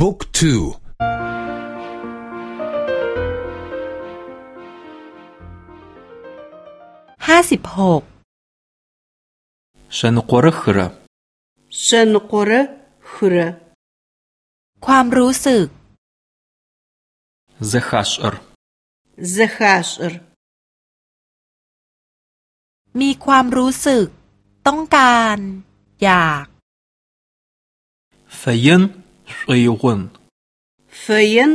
บุ๊กทูห้าสิบหกฉันกวรขระฉันกวรขระความรู้สึก захашр захашр มีความรู้สึก ต้องการ อยาก феен шъоигъун феен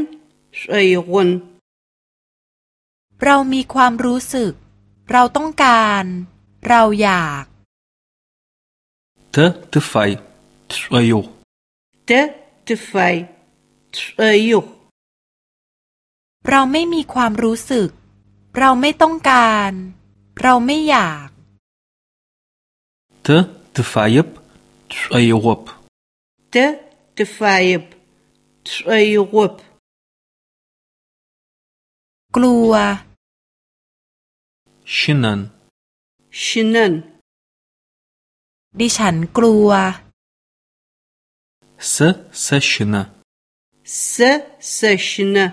шъоигъун เรามีความรู้สึก เราต้องการ เราอยาก тэ тыфай тшъоигъу тэ тыфай тшъоигъу เราไม่มีความรู้สึก เราไม่ต้องการ เราไม่อยาก тэ тыфаеп тшъоигъоп тэ тыфаеп тшъоигъоп กลัว щынэн щынэн ดิฉันกลัว сэ сэщынэ сэ сэщынэ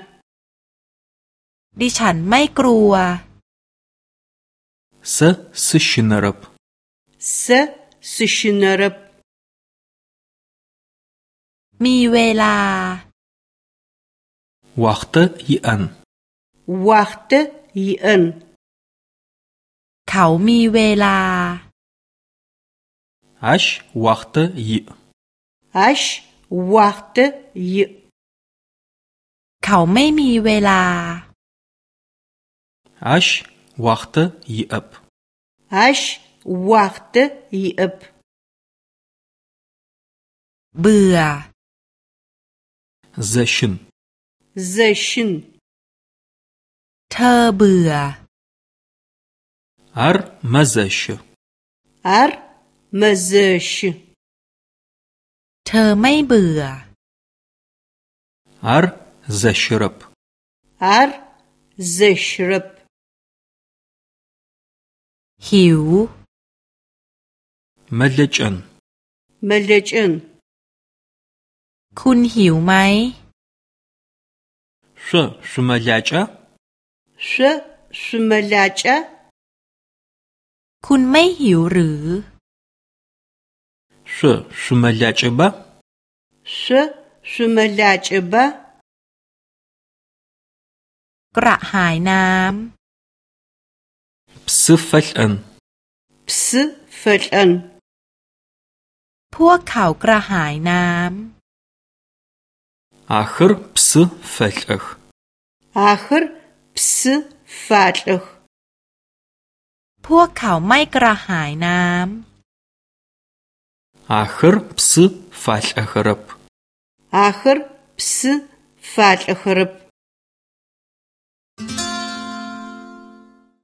ดิฉันไม่กลัว сэ сыщынэрэп сэ сыщынэрэп มีเวลา وقت يئن وقت يئن เขามีเวลา عش وقت ي عش وقت ي เขาไม่มีเวลา عش وقت يئب عش وقت يئب เบื่อ Zeşin. Zeşin. เธอเบื่อ Ar mezeş. Ar mezeş. เธอไม่เบื่อ Ar zeşirip. Ar zeşirip. หิว Meleçen. Meleçen. คุณหิวไหมชชุมาจาจะชชุมาจาจะคุณไม่หิวหรือชชุมาจาจะบะชชุมาจาจะบะกระหายน้ำ pss ฟัลอัน pss ฟัลอันพวกเขากระหายน้ำ ахэр псы фэлӏэх ахэр псы фалӏэх ำ พวกเขาไม่กระหายน้ ахэр псы фалӏэхэрэп ахэр псы фалӏэхэрэп